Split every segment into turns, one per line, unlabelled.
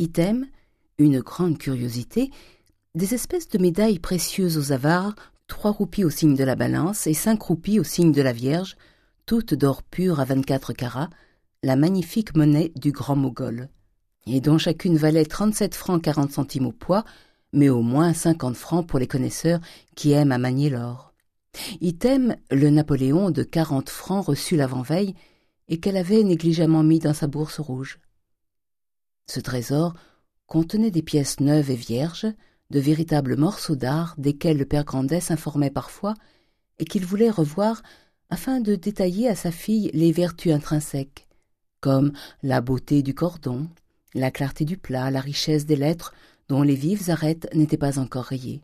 Item, une grande curiosité, des espèces de médailles précieuses aux avares, trois roupies au signe de la balance et cinq roupies au signe de la Vierge, toutes d'or pur à vingt-quatre carats, la magnifique monnaie du grand Mogol, et dont chacune valait trente-sept francs quarante centimes au poids, mais au moins cinquante francs pour les connaisseurs qui aiment à manier l'or. Item, le Napoléon de quarante francs reçu l'avant-veille et qu'elle avait négligemment mis dans sa bourse rouge. Ce trésor contenait des pièces neuves et vierges, de véritables morceaux d'art desquels le père Grandet s'informait parfois et qu'il voulait revoir afin de détailler à sa fille les vertus intrinsèques, comme la beauté du cordon, la clarté du plat, la richesse des lettres dont les vives arêtes n'étaient pas encore rayées.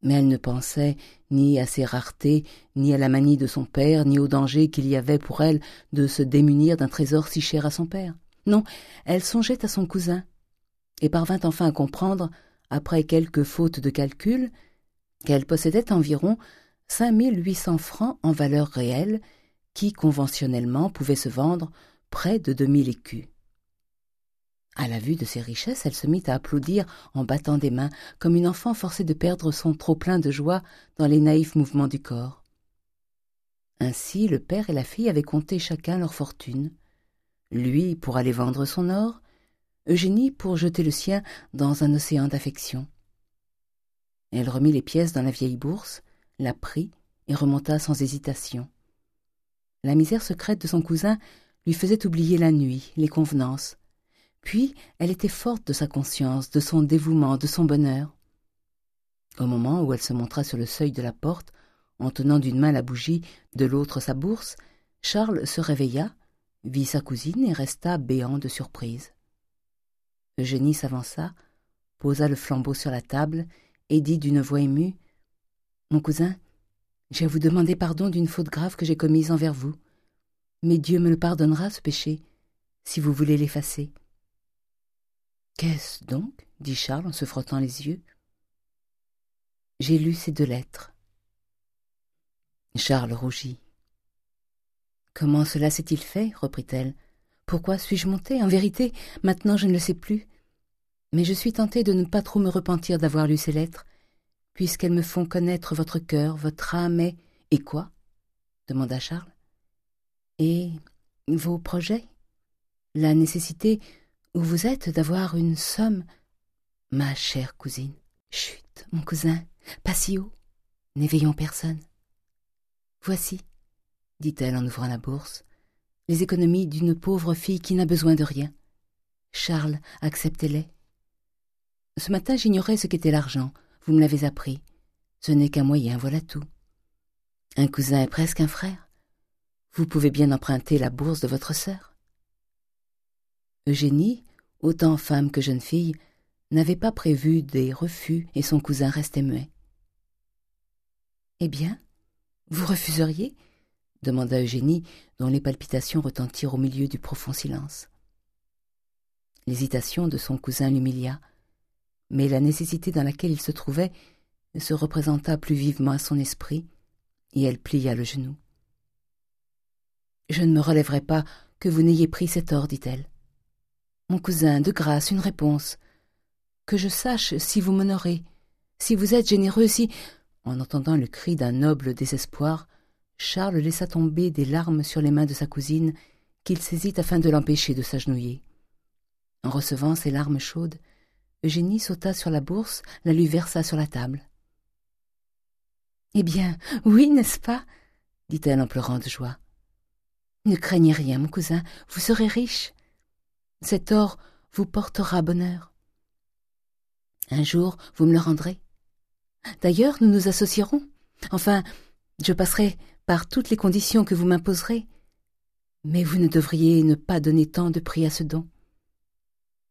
Mais elle ne pensait ni à ses raretés, ni à la manie de son père, ni au danger qu'il y avait pour elle de se démunir d'un trésor si cher à son père. Non, elle songeait à son cousin, et parvint enfin à comprendre, après quelques fautes de calcul, qu'elle possédait environ cinq mille huit cents francs en valeur réelle, qui conventionnellement pouvaient se vendre près de deux mille écus. À la vue de ces richesses, elle se mit à applaudir en battant des mains, comme une enfant forcée de perdre son trop-plein de joie dans les naïfs mouvements du corps. Ainsi, le père et la fille avaient compté chacun leur fortune. Lui pour aller vendre son or, Eugénie pour jeter le sien dans un océan d'affection. Elle remit les pièces dans la vieille bourse, la prit et remonta sans hésitation. La misère secrète de son cousin lui faisait oublier la nuit, les convenances, puis elle était forte de sa conscience, de son dévouement, de son bonheur. Au moment où elle se montra sur le seuil de la porte, en tenant d'une main la bougie, de l'autre sa bourse, Charles se réveilla, vit sa cousine et resta béant de surprise. Eugénie s'avança, posa le flambeau sur la table et dit d'une voix émue « Mon cousin, j'ai à vous demander pardon d'une faute grave que j'ai commise envers vous. Mais Dieu me le pardonnera, ce péché, si vous voulez l'effacer. Qu'est-ce donc? dit Charles en se frottant les yeux. J'ai lu ces deux lettres. Charles rougit. Comment cela s'est-il fait? reprit-elle. Pourquoi suis-je montée? En vérité, maintenant je ne le sais plus. Mais je suis tentée de ne pas trop me repentir d'avoir lu ces lettres, puisqu'elles me font connaître votre cœur, votre âme et... Et quoi? demanda Charles. Et vos projets? La nécessité où vous êtes d'avoir une somme? Ma chère cousine, chut, mon cousin, pas si haut, n'éveillons personne. Voici, dit-elle en ouvrant la bourse, les économies d'une pauvre fille qui n'a besoin de rien. Charles, acceptez-les. Ce matin, j'ignorais ce qu'était l'argent, vous me l'avez appris. Ce n'est qu'un moyen, voilà tout. Un cousin est presque un frère. Vous pouvez bien emprunter la bourse de votre sœur. Eugénie, autant femme que jeune fille, n'avait pas prévu des refus et son cousin restait muet. Eh bien, vous refuseriez? Demanda Eugénie, dont les palpitations retentirent au milieu du profond silence. L'hésitation de son cousin l'humilia, mais la nécessité dans laquelle il se trouvait se représenta plus vivement à son esprit, et elle plia le genou. Je ne me relèverai pas que vous n'ayez pris cet or, dit-elle. Mon cousin, de grâce, une réponse. Que je sache si vous m'honorez, si vous êtes généreux, si... En entendant le cri d'un noble désespoir, Charles laissa tomber des larmes sur les mains de sa cousine, qu'il saisit afin de l'empêcher de s'agenouiller. En recevant ces larmes chaudes, Eugénie sauta sur la bourse, la lui versa sur la table. Eh bien, oui, n'est-ce pas? dit-elle en pleurant de joie. Ne craignez rien, mon cousin, vous serez riche. Cet or vous portera bonheur. Un jour, vous me le rendrez. D'ailleurs, nous nous associerons. Enfin, je passerai par toutes les conditions que vous m'imposerez. Mais vous ne devriez ne pas donner tant de prix à ce don.